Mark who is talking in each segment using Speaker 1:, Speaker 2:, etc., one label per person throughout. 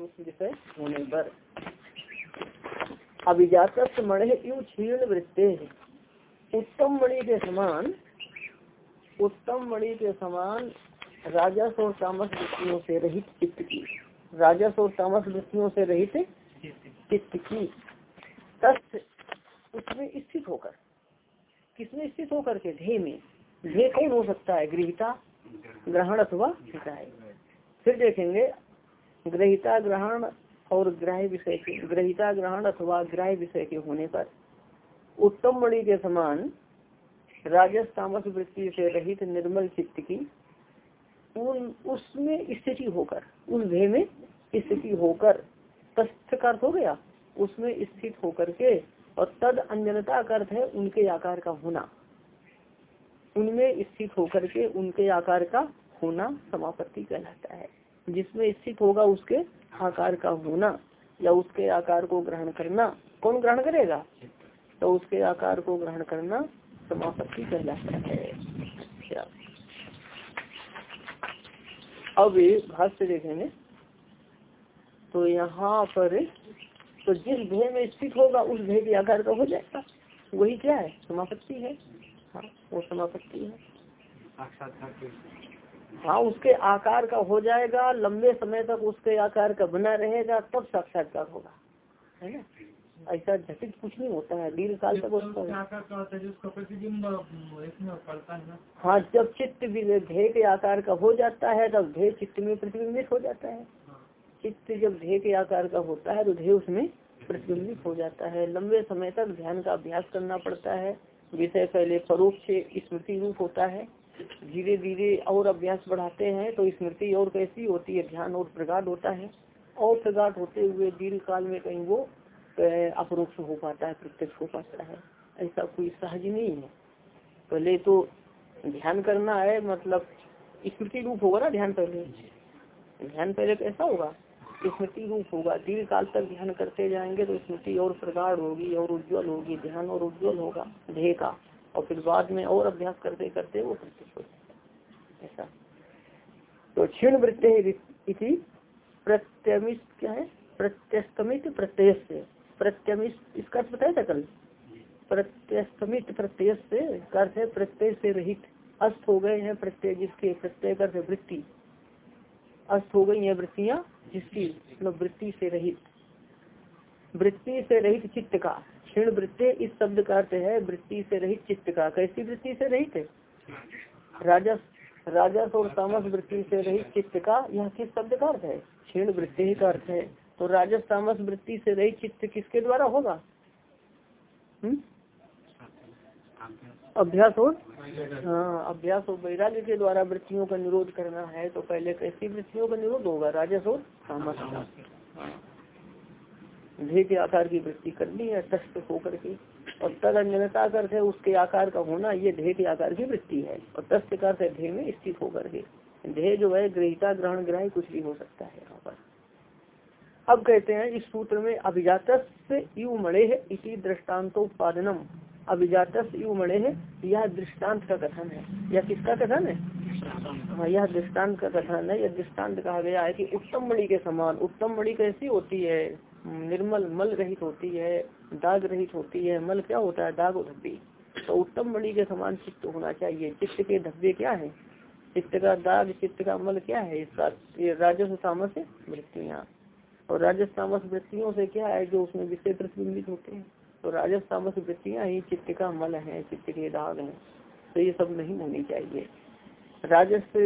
Speaker 1: विषय होने पर अभिजात मणि यू क्षीर्ण वृत्ते उत्तम मणि के समान, उत्तम मणि के समान राजस और तामस वृत्तियों से रहित चित्त की राजस और तामस वृत्तियों से रहित चित्त की। तस् उसमें स्थित होकर, किसमें स्थित होकर के? ध्येय में। ध्येय कौन हो सकता है? गृहिता, ग्रहण अथवा फिर देखेंगे ग्रहिता ग्रहण और ग्राह्य विषय के ग्रहिता ग्रहण अथवा ग्राह्य विषय के होने पर उत्तम मणि के समान राजस वृत्ति से रहित निर्मल चित्त की उन उसमें स्थिति होकर, उस भय में स्थिति होकर तस्थ का हो गया। उसमें स्थित होकर के और तद अंजनता का अर्थ है उनके आकार का होना। उनमें स्थित होकर के उनके आकार का होना समापत्ति कहलाता है। जिसमें स्थित होगा उसके आकार का होना, या उसके आकार को ग्रहण करना। कौन ग्रहण करेगा? तो उसके आकार को ग्रहण करना समापत्ति कहलाता है। अब भाष्य देखेंगे। तो यहाँ पर तो जिस ध्येय में स्थित होगा, उस ध्येय के आकार का हो जाएगा। वही क्या है? समापत्ति है। हाँ वो समापत्ति है। हाँ उसके आकार का हो जाएगा लंबे समय तक उसके आकार का बना रहेगा तब साक्षात्कार होगा। है ना? ऐसा झटित कुछ नहीं होता है दीर्घ काल तक उसका हाँ जब चित्त ध्येय के आकार का हो जाता है तब ध्येय चित्त में प्रतिबिंबित हो जाता है। चित्त जब ध्येय के आकार का होता है तो ध्येय उसमें प्रतिबिंबित हो जाता है। लंबे समय तक ध्यान का अभ्यास करना पड़ता है। विषय पहले परोक्ष स्मृति रूप होता है। धीरे धीरे और अभ्यास बढ़ाते हैं तो स्मृति और कैसी होती है? ध्यान और प्रगाढ़ होता है। और प्रगाढ़ होते हुए दीर्घ काल में कहीं वो अपरोक्ष हो पाता है प्रत्यक्ष हो पाता है। ऐसा कोई सहज नहीं है। पहले तो ध्यान करना है मतलब स्मृति रूप होगा ना ध्यान पहले? ध्यान पहले कैसा होगा? स्मृति रूप होगा। दीर्घ काल तक ध्यान करते जाएँगे तो स्मृति और प्रगाढ़ होगी और उज्जवल होगी। ध्यान और उज्जवल होगा। ध्येय का। और फिर बाद में और अभ्यास करते करते वो प्रत्यक्ष हो ऐसा। तो क्षीण वृत्ति प्रत्यमित क्या है? प्रत्यस्तमित प्रत्यय से प्रत्यमित इसका अर्थ बताया था कल? प्रत्यस्तमित प्रत्यय से अर्थ है प्रत्यय से रहित। अस्त हो गए हैं प्रत्यय जिसके, प्रत्यय कर वृत्ति। अस्त हो गई है वृत्तियाँ जिसकी मतलब वृत्ति से रहित। वृत्ति से रहित चित्त का। क्षीण वृत्ति इस शब्द का अर्थ है वृत्ति से रहित चित्त का। कैसी वृत्ति से रहित है? राजस राजस और तामस वृत्ति से रहित चित्त का, यह किस शब्द का अर्थ है? क्षीण वृत्ति ही का अर्थ है। तो राजस तामस वृत्ति से रहित चित्त किसके द्वारा होगा? हम्म? अभ्यास और? हाँ अभ्यास और वैराग्य के द्वारा वृत्तियों का निरोध करना है तो पहले कैसी वृत्तियों का निरोध होगा? राजस और तामस का के आकार की वृत्ति करनी है तस्त होकर के। और तद अंजनता करते है उसके आकार का होना, ये ध्येय के आकार की वृत्ति है। और तस्त करते ध्येय में स्थित होकर के। ध्येय जो है गृहिता ग्रहण, ग्रह, कुछ भी हो सकता है यहाँ पर। अब कहते हैं, इस सूत्र में अभिजात यु मणे है इसी दृष्टान्तोपादनम अभिजात यु मणे है यह दृष्टांत का कथन है। यह किसका कथन है? हाँ यह दृष्टांत का कथन है। यह दृष्टांत कहा गया है कि उत्तम मणि के समान, उत्तम मणि कैसी होती है? निर्मल, मल रहित होती है, दाग रहित होती है। मल क्या होता है? दाग और धब्बी। तो उत्तम मणि के समान चित्त होना चाहिए। चित्त के धब्बे क्या है? चित्त का दाग, चित्त का मल क्या है? राजस्व तामस वृत्तियाँ। और राजस्व तामस वृत्तियों से क्या है? जो उसमें विषय प्रतिबिंबित होते हैं। तो राजस्व तामस वृत्तियाँ ही चित्त का मल है, चित्त के दाग है। तो ये सब नहीं होनी चाहिए। राजस्व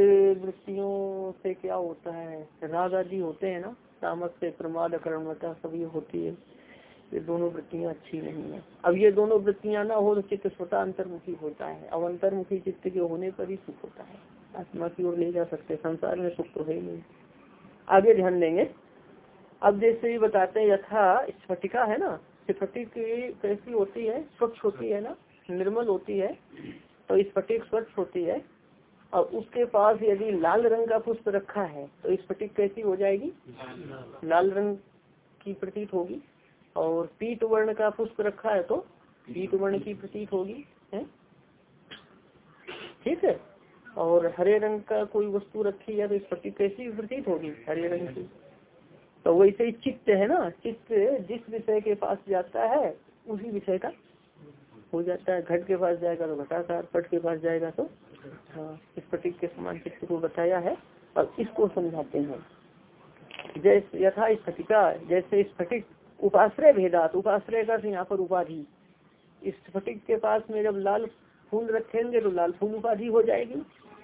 Speaker 1: वृत्तियों से क्या होता है? राग आदि होते हैं ना? तामस प्रमाद अकर्णता सब ये होती है? ये दोनों वृत्तियाँ अच्छी नहीं है। अब ये दोनों वृत्तियाँ ना हो तो चित्त स्वतः अंतर्मुखी होता है। अब अंतर्मुखी चित्त के होने पर ही सुख होता है। आत्मा की ओर ले जा सकते संसार में सुख तो है ही नहीं। आगे ध्यान देंगे। अब जैसे ये बताते हैं, यथा स्फटिका है ना? स्फटिक कैसी होती है? स्वच्छ होती है ना? निर्मल होती है। तो स्फटिक स्वच्छ होती है। और उसके पास यदि लाल रंग का पुष्प रखा है तो स्फटिक कैसी हो जाएगी? लाल रंग की प्रतीत होगी। और पीत वर्ण का पुष्प रखा है तो पीत वर्ण की प्रतीत होगी, है? ठीक है। और हरे रंग का कोई वस्तु रखी है तो स्फटिक कैसी प्रतीत होगी? हरे रंग की। तो वैसे ही चित्त है ना? चित्त जिस विषय के पास जाता है, उसी विषय का हो जाता है। घट के पास जाएगा तो घटाकार, पट के पास जाएगा तो हाँ इस प्रतीक के समान चित्त को बताया है और इसको समझाते हैं। जैसे यथा स्फटिका जैसे स्फटिक उपाश्रय भेदात, उपाश्रय का यहाँ पर उपाधि। स्फटिक के पास में जब लाल फूल रखेंगे तो लाल फूल उपाधि हो जाएगी।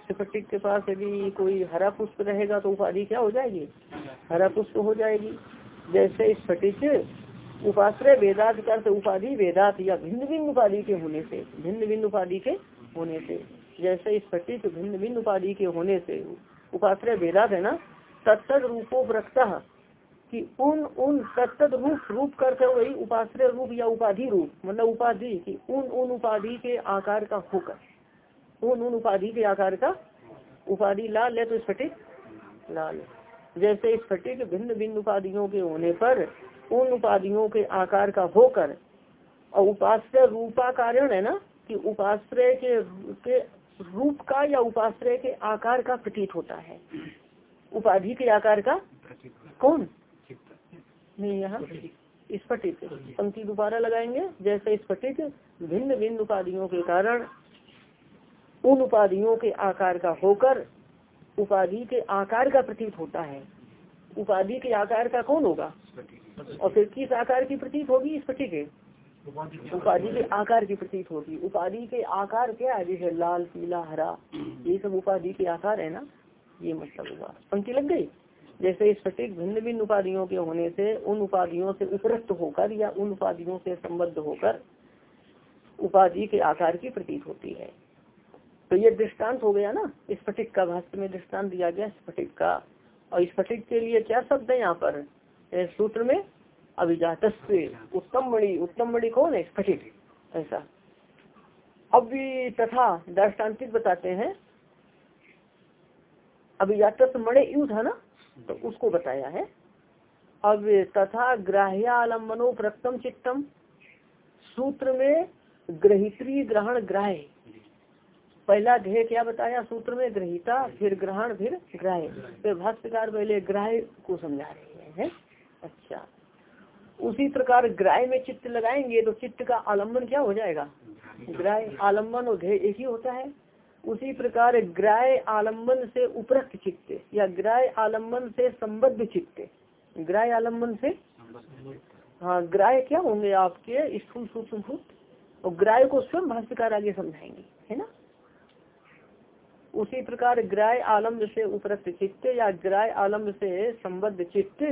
Speaker 1: स्फटिक के पास यदि कोई हरा पुष्प रहेगा तो उपाधि क्या हो जाएगी? हरा पुष्प हो जाएगी। जैसे स्फटिक उपाश्रय वेदात का उपाधि वेदात या भिन्न भिन्न उपाधि के होने से भिन्न भिन्न उपाधि के होने से। जैसे स्फटिक भिन्न भिन्न उपाधि के होने से उपाश्रय वेदात है ना तत्त रूपोपरक्ता कि उन उन तत्त रूप रूप करते वही उपाश्रय रूप या उपाधि रूप मतलब उपाधि कि उन उन उपाधि के आकार का होकर उन उन उपाधि के आकार का उपाधि लाल है तो स्फटिक लाल जैसे स्फटिक भिन्न भिन्न उपाधियों के होने पर उन उपाधियों के आकार का होकर और उपाश्रय रूपा कारण है ना कि उपाश्रय के, के रूप का या उपाश्रय के आकार का प्रतीत होता है। उपाधि के आकार का कौन? नहीं, यहाँ स्फटिक। पंक्ति दोबारा लगाएँगे। जैसे स्फटिक, भिन्न भिन्न उपाधियों के कारण उन उपाधियों के आकार का होकर उपाधि के आकार का प्रतीत होता है। उपाधि के आकार का कौन होगा? और फिर किस आकार की प्रतीत होगी? स्फटिक उपाधि के आकार की प्रतीत होगी उपाधि के आकार क्या है? जैसे लाल, पीला, हरा, ये सब उपाधि के आकार है ना? ये मतलब हुआ। पंक्ति लग गई? जैसे स्फटिक भिन्न भिन्न उपाधियों के होने से, उन उपाधियों से उपरक्त होकर या उन उपाधियों से संबद्ध होकर उपाधि के आकार की प्रतीत होती है। तो ये दृष्टांत हो गया ना? स्फटिक का भाष्य में दृष्टांत दिया गया स्फटिक का। और स्फटिक के लिए क्या शब्द है यहाँ पर? सूत्र में अभिजात उत्तम मणि उत्तम मणि कौन है? स्फटिक ऐसा। अब भी तथा दृष्टान्तिक बताते हैं। अभिजात मणि यू था ना? तो उसको बताया है। अब तथा ग्राह्यालम्बनो प्रतम चित्तम। सूत्र में ग्रहित्री ग्रहण ग्राह पहला ध्येय क्या बताया? सूत्र में ग्रहिता, फिर ग्रहण, फिर ग्राह फिर भाष्यकार पहले ग्राह को समझा रहे हैं। अच्छा। उसी प्रकार ग्राह में चित्त लगाएँगे तो चित्त का आलंबन क्या हो जाएगा? ग्राह आलंबन और ध्येय एक ही होता है। उसी प्रकार ग्राय आलंबन से उपरक्त चित्त या ग्राय आलंबन से संबद्ध चित्त। ग्राय आलंबन से? हाँ ग्राय क्या होंगे आपके? स्थूल सूक्ष्म और ग्राय को स्वयं भाष्यकार आगे समझाएँगे, है ना? उसी प्रकार ग्राय आलम्ब से उपरक्त चित्त या ग्राय आलम्ब से संबद्ध चित्त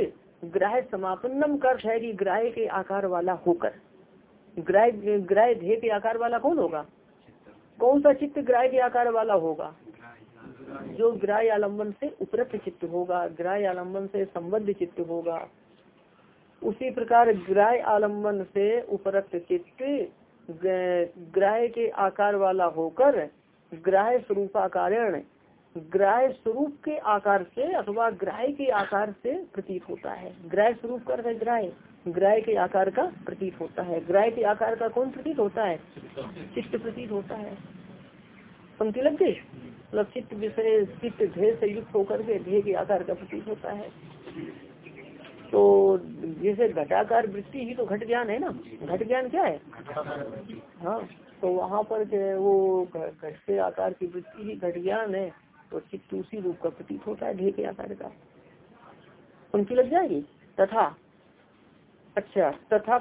Speaker 1: ग्राह समापन्नम कर है कि ग्राह के आकार वाला होकर। ग्राह ग्राह ध्येय के आकार वाला कौन होगा? कौन सा चित्त ग्राह के आकार वाला होगा? जो ग्राह आलंबन से उपरक्त चित्त होगा, ग्राह आलंबन से संबद्ध चित्त होगा। उसी प्रकार ग्राह आलंबन से उपरक्त चित्त, ग्राह के आकार वाला होकर, ग्राह स्वरूपाकारण ग्राह स्वरूप के आकार से अथवा ग्राह के आकार से प्रतीत होता है। ग्राह स्वरूप कर ग्राह ग्राह के आकार का प्रतीत होता है। ग्राह के आकार का कौन प्रतीत होता है? चित्त प्रतीत होता है। पंक्ति लग गई? मतलब चित्त विषय, चित्त ध्यय से युक्त होकर के ध्यय के आकार का प्रतीत होता है। तो जैसे घटाकार वृत्ति ही तो घट ज्ञान है ना? घट ज्ञान क्या है? हाँ तो वहाँ पर वो घट के आकार की वृत्ति ही घट ज्ञान है। तो चित्त उसी रूप का प्रतीत होता है ध्यय के आकार का। पंक्ति लग जाएगी? तथा। अच्छा तथा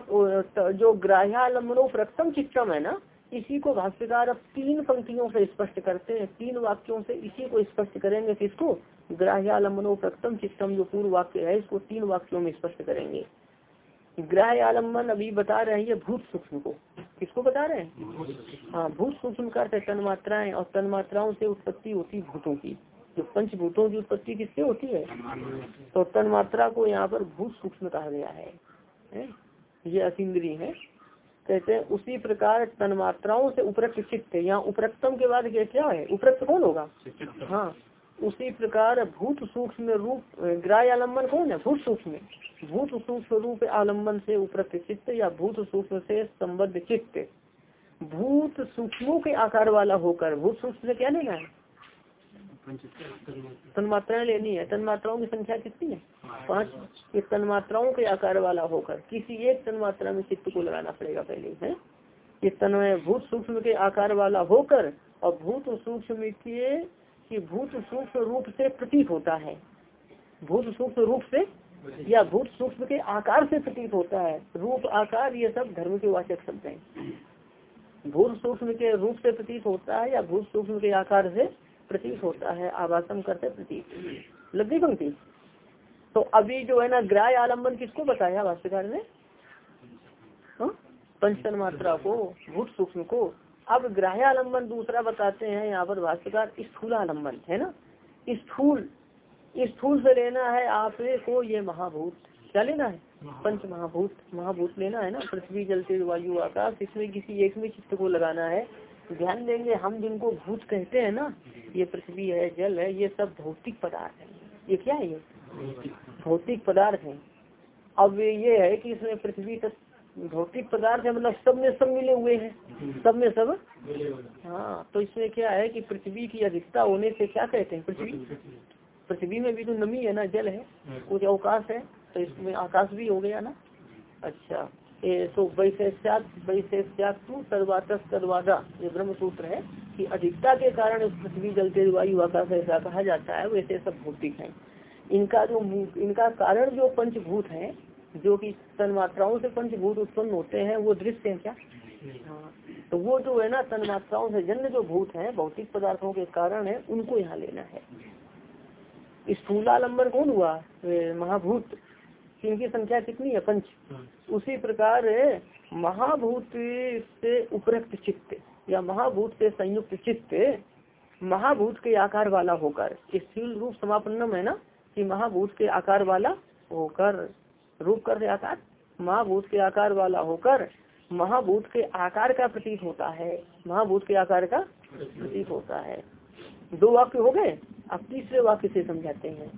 Speaker 1: जो ग्राह्यालंबनो प्रथम चित्तम है ना, इसी को भाष्यकार अब तीन पंक्तियों से स्पष्ट करते हैं। तीन वाक्यों से इसी को स्पष्ट करेंगे किसको? ग्राह्यालंबनो प्रथम चित्तम जो पूर्व वाक्य है, इसको तीन वाक्यों में स्पष्ट करेंगे। ग्राह्य आलंबन अभी बता रहे हैं ये भूत सूक्ष्म को। किसको बता रहे हैं? हाँ भूत सूक्ष्म का तन मात्राएँ और तन मात्राओं से उत्पत्ति होती भूतों की। जो पंचभूतों की उत्पत्ति किससे होती है? तो तन मात्रा को यहाँ पर भूत सूक्ष्म कहा गया है। है? ये असिंद्री है। कहते हैं उसी प्रकार तन्मात्राओं से उपरक्त चित्त यहाँ उपरक्तम के बाद क्या है? उपरक्त कौन होगा? हाँ उसी प्रकार भूत सूक्ष्म रूप ग्राह आलंबन कौन है? भूत सूक्ष्म। भूत सूक्ष्म रूप आलंबन से उपरक्त चित्त या भूत सूक्ष्म से संबद्ध चित्त। भूत सूक्ष्मों के आकार वाला होकर, भूत सूक्ष्म से क्या लेना है? तन्मात्राएँ लेनी है। तन्मात्राओं की संख्या कितनी है? पाँच। ये तन्मात्राओं के आकार वाला होकर, किसी एक तन्मात्रा में चित्त को लगाना पड़ेगा पहले, है? ये तन्मय भूत सूक्ष्म के आकार वाला होकर और भूत सूक्ष्म के कि भूत सूक्ष्म रूप से प्रतीत होता है। भूत सूक्ष्म रूप से या भूत सूक्ष्म के आकार से प्रतीत होता है। रूप आकार ये सब धर्म के वाचक शब्द हैं। भूत सूक्ष्म के रूप से प्रतीत होता है या भूत सूक्ष्म के आकार से प्रतीत होता है। आवासम करते प्रतीत। लग गई पंक्ति। तो अभी जो है ना ग्राय आलंबन किसको बताया भाष्यकार ने? हाँ? पंचतन मात्रा को भूत सूक्ष्म को। अब ग्राह्य आलंबन दूसरा बताते हैं यहाँ पर भाष्यकार स्थूल आलंबन है ना? स्थूल स्थूल से लेना है आप को ये महाभूत क्या लेना है? पंच महाभूत महाभूत लेना है ना? पृथ्वी जल तेज वायु आकाश इसमें किसी एक में चित्त को लगाना है। ध्यान देंगे हम जिनको भूत कहते हैं ना ये पृथ्वी है जल है ये सब भौतिक पदार्थ है। ये क्या है ये? भौतिक। पदार्थ है। अब ये है कि इसमें पृथ्वी तक भौतिक पदार्थ मतलब सब में सब मिले हुए हैं। सब में सब? हाँ तो इसमें क्या है कि पृथ्वी की अधिकता होने से क्या कहते हैं? पृथ्वी? पृथ्वी में भी तो नमी है ना जल है कुछ अवकाश है तो इसमें आकाश भी हो गया ना। अच्छा ए, तो वैशेष्यात ये ब्रह्म सूत्र है कि अधिकता के कारण पृथ्वी जल तेज वायु आकाश ऐसा कहा जाता है वैसे सब भौतिक है। इनका जो इनका कारण जो पंचभूत है जो कि तन्मात्राओं से पंचभूत उत्पन्न होते हैं वो दृश्य है क्या? हाँ। तो वो जो है ना तन्मात्राओं से जन्म जो भूत है भौतिक पदार्थों के कारण है उनको यहाँ लेना है। स्थूलालंबर कौन हुआ? महाभूत। इनकी संख्या कितनी है? पंच। उसी प्रकार महाभूत से उपरक्त चित्त या महाभूत से संयुक्त चित्त महाभूत के आकार वाला होकर स्थूल रूप समापन्नम है ना कि महाभूत के आकार वाला होकर। रूप कर आकार महाभूत के आकार वाला होकर महाभूत के आकार का प्रतीक होता है। महाभूत के आकार का प्रतीक होता है। दो वाक्य हो गए? अब तीसरे वाक्य से समझाते हैं।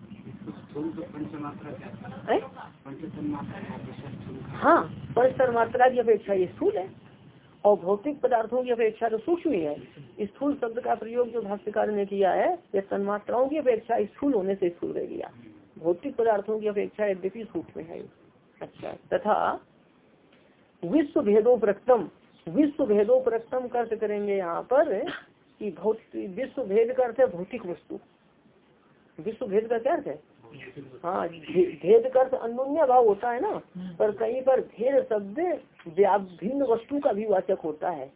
Speaker 1: हाँ? पंच मात्रा की अपेक्षा ये स्थूल है। और भौतिक पदार्थों की अपेक्षा तो सूक्ष्म ही है। स्थूल शब्द का प्रयोग जो भाष्यकार ने किया है ये तन्मात्राओं की अपेक्षा स्थूल होने से स्थूल रह गया। भौतिक पदार्थों की अपेक्षा यद्यपि सूक्ष्म है। अच्छा तथा विश्व भेदोपरक्तम विश्व भेदोपरक्तम कर्त करेंगे यहाँ पर कि भौतिक विश्व भेद का अर्थ है भौतिक वस्तु। विश्व भेद का क्या अर्थ है? हाँ भेद का अर्थ अन्य भाव होता है ना, पर कहीं पर भेद शब्द भिन्न वस्तु का भी वाचक होता है।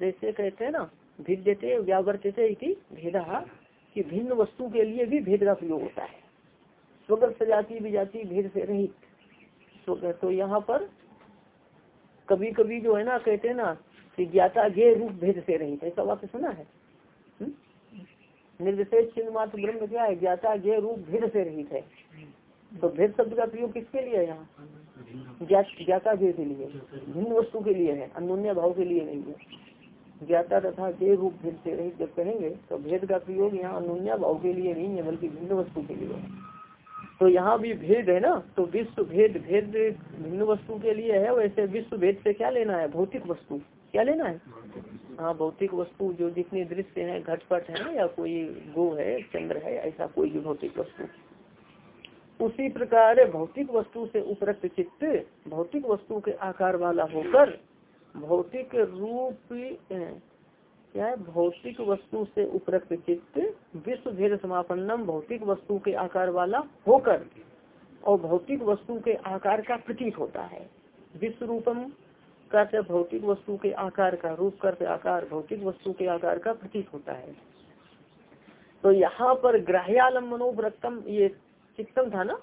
Speaker 1: जैसे कहते हैं ना, भिद्यते, व्यावर्तते भेद, कि भिन्न वस्तु के लिए भी भेद का प्रयोग होता है। स्वगत सजाति विजाति भेद से रहित तो यहाँ पर कभी कभी जो है ना, कहते हैं ना, कि ज्ञाता गे रूप भेद से रहित ऐसा बात सुना है? निर्विशेष चिन्ह मात्र ब्रह्म क्या है? ज्ञाता गे रूप भेद से रहित है। तो भेद शब्द का प्रयोग किसके लिए है यहाँ? ज्ञाता गे के लिए। भिन्न वस्तु के लिए है अन्य भाव के लिए नहीं है। ज्ञाता तथा गे रूप भेद से रहित जब कहेंगे तो भेद का प्रयोग यहाँ अन्य भाव के लिए नहीं है, बल्कि भिन्न वस्तु के लिए है। तो यहाँ भी भेद है ना? तो विश्व भेद भेद भिन्न वस्तु के लिए है, वैसे विश्व भेद से क्या लेना है? भौतिक वस्तु। क्या लेना है? हाँ भौतिक वस्तु जो जितने दृश्य है, घटपट है, या कोई गो है, चंद्र है, ऐसा कोई भी भौतिक वस्तु। उसी प्रकार भौतिक वस्तु से उपरक्त चित्त, भौतिक वस्तु के आकार वाला होकर, भौतिक रूप क्या है? भौतिक वस्तु से उपरक्त चित्त विश्व भेद समापन्नम भौतिक वस्तु के आकार वाला होकर और भौतिक वस्तु के आकार का प्रतीक होता है। विश्व रूपम करते भौतिक वस्तु के आकार का रूप करते आकार, भौतिक वस्तु के आकार का प्रतीक होता है। तो यहाँ पर ग्राह्यालम्बनोव्रतम ये चित्तम था ना?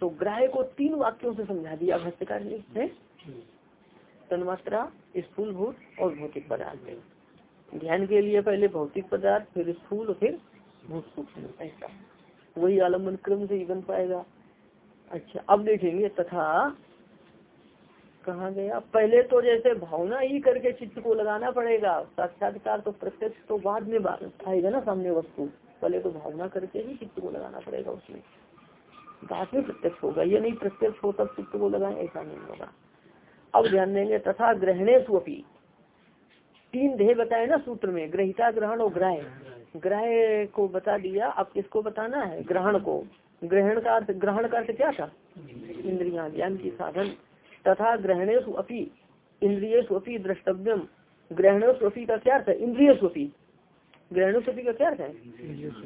Speaker 1: तो ग्राह्य को तीन वाक्यों से समझा दिया भाष्यकार ने तन्मात्रा स्थूल भूत और भौतिक पदार्थ। ध्यान के लिए पहले भौतिक पदार्थ, फिर स्थूल, फिर भूत सूक्ष्म ऐसा। वही आलंबन क्रम से ही बन पाएगा। अच्छा अब देखेंगे तथा कहा गया, पहले तो जैसे भावना ही करके चित्त को लगाना पड़ेगा। साक्षात्कार तो प्रत्यक्ष तो बाद में आएगा ना सामने वस्तु। पहले तो भावना करके ही चित्त को लगाना पड़ेगा उसमें। बाद में प्रत्यक्ष होगा। ये नहीं प्रत्यक्ष हो तब चित्त को लगाए, ऐसा नहीं होगा। अब ध्यान देंगे तथा ग्रहणे तीन ध्येय बताए ना सूत्र में, ग्रहिता, ग्रहण और ग्राह ग्रह को बता दिया, अब किसको बताना है? ग्रहण को। ग्रहण का अर्थ, ग्रहण का अर्थ क्या था? इंद्रिया, ज्ञान की साधन। तथा ग्रहणेश अपी स्वपी द्रष्टव्यम। ग्रहण स्वपी का क्या अर्थ है? इंद्रिय स्वपी ग्रहण स्वपी का क्या अर्थ है?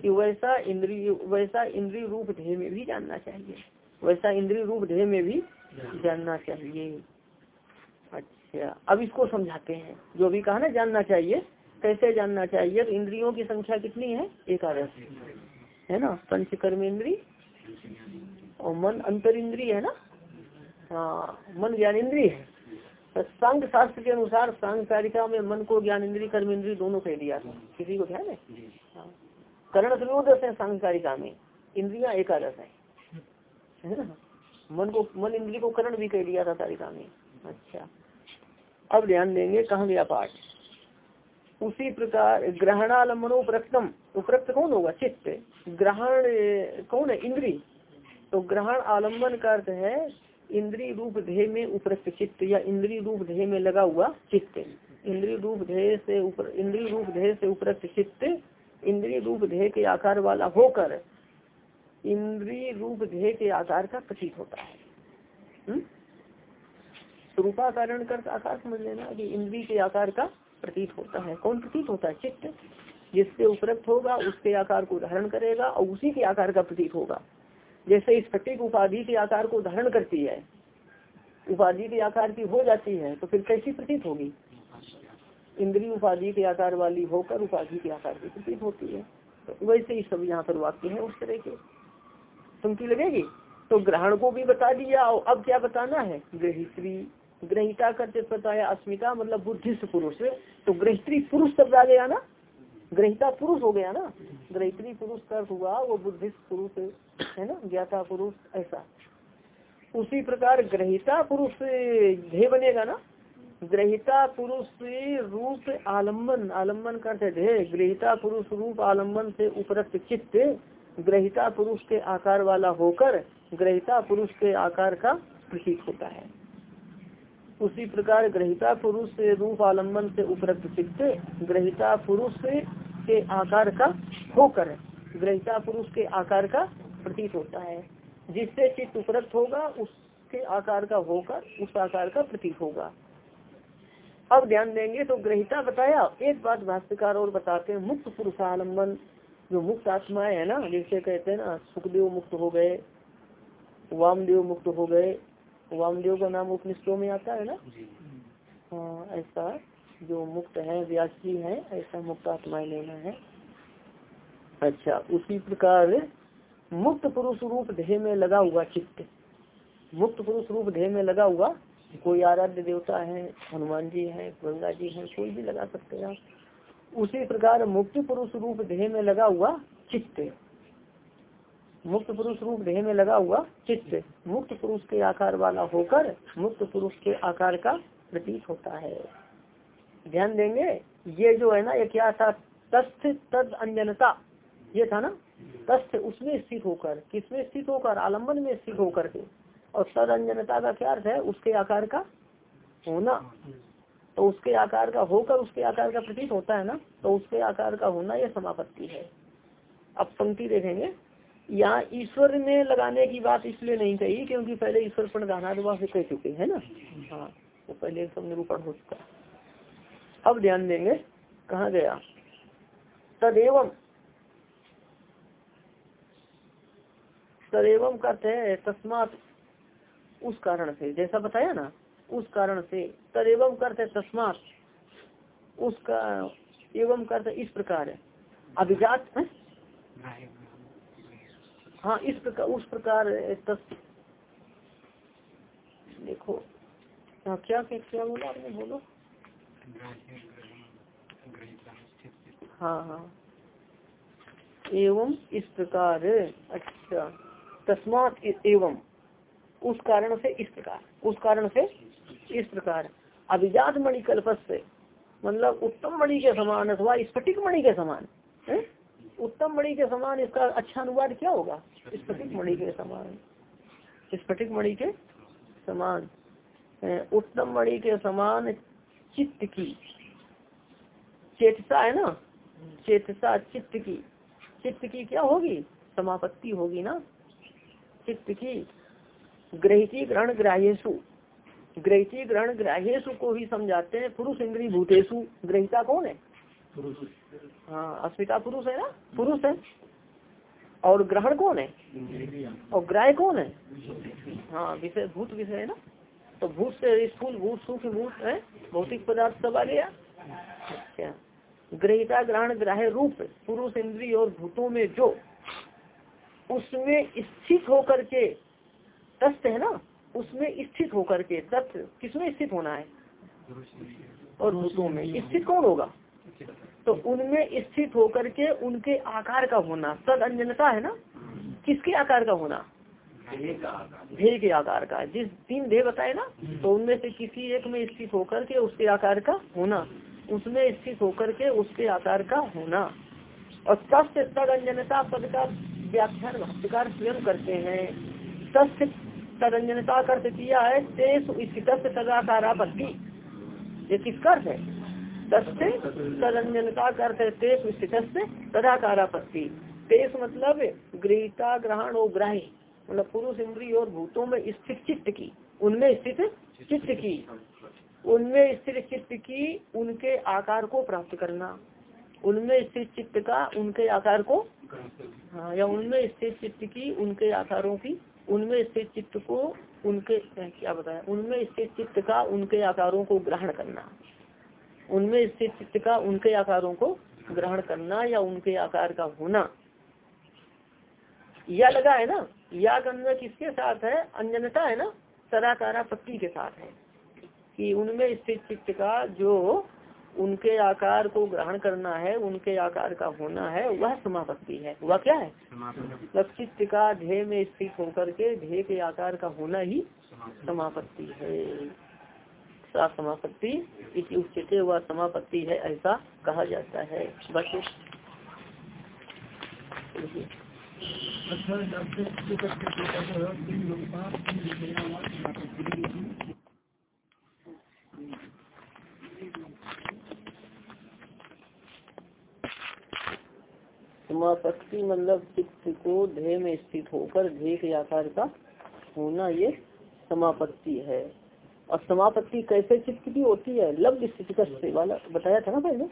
Speaker 1: कि वैसा इंद्रिय वैसा इंद्रिय रूप ध्येय में भी जानना चाहिए। वैसा इंद्रिय रूप ध्येय में भी जानना चाहिए। अच्छा अब इसको समझाते हैं। जो भी कहा ना, जानना चाहिए। कैसे जानना चाहिए? इंद्रियों की संख्या कितनी है? एकादश है ना? पंच कर्म इंद्री और मन अंतर इंद्री है ना? हाँ मन ज्ञान इंद्री है सांग शास्त्र के अनुसार सांग कारिका में मन को ज्ञान इंद्री कर्म इंद्री दोनों कह दिया। था किसी को ध्यान है? हाँ। कर्ण त्रयोदश है सांग कारिका में। इंद्रिया एकादश है। ना? मन को, मन इंद्री को करण भी कह दिया था कारिका में। अच्छा। अब ध्यान देंगे कहा गया पाठ। उसी प्रकार ग्रहणालंबनो उपरक्तम उपरक्त कौन होगा? चित्त। ग्रहण, कौन है? इंद्री। तो ग्रहण आलंबन का अर्थ है, इंद्री रूप ध्येय में उपरक्त चित्त या इंद्री रूप ध्येय में लगा हुआ चित्त। इंद्री रूप ध्येय से ऊपर इंद्री रूप ध्येय से उपरक्त चित्त, इंद्री रूप ध्येय के आकार वाला होकर, इंद्री रूप ध्येय के आकार का प्रतीक होता है। हम्म? रूपाकारण कर आकार समझ लेना कि इंद्री के आकार का प्रतीत होता है। कौन प्रतीत होता है? चित्त, जिससे उपरक्त होगा, उसके आकार को धारण करेगा और उसी के आकार का प्रतीत होगा। जैसे स्फटिक उपाधि के आकार को धारण करती है, उपाधि के आकार की हो जाती है तो फिर कैसी प्रतीत होगी? इंद्रिय उपाधि के आकार वाली होकर उपाधि के आकार की प्रतीत होती है। तो वैसे ही सब यहाँ पर वाक्य है उस तरह के। सुनती लगेगी? तो ग्रहण को भी बता दिया और अब क्या बताना है? ग्रहित्री ग्रहिता करते बताया अस्मिता मतलब बुद्धिस्ट पुरुष तो ग्रहित्री पुरुष शब्द आ गया ना? ग्रहिता पुरुष हो गया ना? ग्रहित्री पुरुष का हुआ, वो बुद्धिस्ट पुरुष है। ना? ज्ञाता पुरुष, ऐसा। उसी प्रकार ग्रहिता पुरुष ध्येय बनेगा ना? ग्रहिता पुरुष रूप आलंबन आलंबन करते ध्येय। ग्रहिता पुरुष रूप आलंबन से उपरक्त चित्त, ग्रहिता पुरुष के आकार वाला होकर ग्रहिता पुरुष के आकार का प्रतीक होता है। उसी प्रकार ग्रहिता पुरुष से रूप आलंबन से उपरक्त चित्त ग्रहिता पुरुष के आकार का होकर ग्रहिता पुरुष के आकार का प्रतीत होता है। जिससे चित्त उपरक्त होगा, उसके आकार का होकर, उस आकार का प्रतीत होगा। अब ध्यान देंगे तो ग्रहिता बताया, एक बात भाष्यकार और बताते हैं, मुक्त पुरुषालंबन जो मुक्त आत्माएँ है ना, जैसे कहते हैं ना, सुखदेव मुक्त हो गए, वामदेव मुक्त हो गए वामदेव का नाम उपनिषदों में आता है ना? हाँ ऐसा जो मुक्त है व्यास जी है ऐसा मुक्त आत्माएँ लेना है। अच्छा उसी प्रकार मुक्त पुरुष रूप ध्येय में लगा हुआ चित्त। मुक्त पुरुष रूप ध्येय में लगा हुआ कोई आराध्य देवता है हनुमान जी है गंगा जी है कोई भी लगा सकते हैं आप। उसी प्रकार मुक्त पुरुष रूप ध्येय में लगा हुआ चित्त। मुक्त पुरुष रूप देह में लगा हुआ चित्त। मुक्त पुरुष के आकार वाला होकर मुक्त पुरुष के आकार का प्रतीक होता है। ध्यान देंगे, ये जो है ना, ये क्या था? तस्थ तद अंजनता ये था ना? तस्थ उसमें स्थित होकर, किसमें स्थित होकर? आलंबन में स्थित होकर के। और तद अंजनता का क्या अर्थ है? उसके आकार का होना। तो उसके आकार का होकर उसके आकार का प्रतीक होता है ना तो उसके आकार का होना यह समापत्ति है। अब पंक्ति देखेंगे। यहाँ ईश्वर में लगाने की बात इसलिए नहीं कही क्योंकि पहले ईश्वर पर गाना से कह चुके हैं ना? हाँ वो पहले सब निरूपण हो चुका। अब ध्यान देंगे, कहा गया? तदेव तदेव करते हैं, तस्मात उस कारण से। जैसा बताया ना, उस कारण से। तदेव करते तस्मात उसका एवं करते इस प्रकार है। अभिजात, है? हाँ इस प्रकार, उस प्रकार देखो हाँ क्या क्या क्या बोला आपने, बोलो। हाँ हाँ। एवं इस प्रकार अच्छा तस्मात एवं। उस कारण से इस प्रकार, उस कारण से इस प्रकार। अभिजात मणिकल्प से मतलब उत्तम मणि के समान अथवा स्फटिक मणि के समान, है? उत्तम मणि के समान इसका अच्छा अनुवाद क्या होगा? स्फटिक मणि के समान। स्फटिक मणि के समान। उत्तम मणि के समान चित्त की। चेतसा है ना? चेतसा, चित्त की। चित्त की क्या होगी? समापत्ति होगी ना? चित्त की। ग्रहिती ग्रहण ग्राह्यसु ग्रहिती ग्रहण ग्राह्यसु को ही समझाते हैं। पुरुष इंद्री भूतेशु ग्रहिता कौन है? हाँ। अस्मिता पुरुष है ना? पुरुष है। और ग्रहण कौन है? और ग्राह कौन है? हाँ विषय भूत विषय है ना? तो भूत से स्थूल भूत सूक्ष्म भूत है भौतिक पदार्थ सब आ गया। अच्छा। ग्रहिता ग्रहण ग्राह रूप पुरुष इंद्री और भूतों में जो उसमें स्थित होकर के तस्त है ना? उसमें स्थित होकर के तत्व किसमें स्थित होना है? और भूतों में। स्थित कौन होगा? तो उनमें स्थित होकर के उनके आकार का होना तद अंजनता है ना? किसके आकार का होना? ध्येय के आकार। का जिस तीन ध्येय बताए ना तो उनमें से किसी एक में स्थित होकर के उसके आकार का होना उसमें स्थित होकर के उसके आकार का होना। और तस्य तद अंजनता पद का व्याख्यान भाष्यकार स्वयं करते हैं। तस्य तदंजनता का अर्थ किया है तेज स्थित तदाकारापत्ति ये किसका अर्थ है? तस्य तदंजनता का अर्थ है तेज स्थित तदाकारापत्ति तेज मतलब गृहता ग्रहण और ग्राही मतलब पुरुष, इंद्री और भूतों में स्थित चित्त की, उनमें स्थित चित्त की। उनमें स्थित चित्त की, उनके आकार को प्राप्त करना। उनमें स्थित चित्त का, उनके आकार को हाँ या उनमें स्थित चित्त की, उनके आकारों की, उनमें स्थित चित्त को, उनके, क्या बताया? उनमें स्थित चित्त का, उनके आकारों को ग्रहण करना। उनमें स्थित चित्त का उनके आकारों को ग्रहण करना या उनके आकार का होना। या लगा है ना या करना किसके साथ है? अंजनता है ना सदाकारा पत्ती के साथ है। कि उनमें स्थित चित्त का जो उनके आकार को ग्रहण करना है उनके आकार का होना है वह समापत्ति है। वह क्या है? मतलब चित्त का ध्येय में स्थित होकर के ध्येय के आकार का होना ही समापत्ति है। समापत्ति इस उच्चते वह समापत्ति है ऐसा कहा जाता है। बस समापत्ति मतलब चित्त को ध्येय में स्थित होकर ध्येय के आकार का होना ये समापत्ति है। और समापत्ति कैसे चित्त की होती है? लब्ध स्थिति का वाला बताया था ना पहले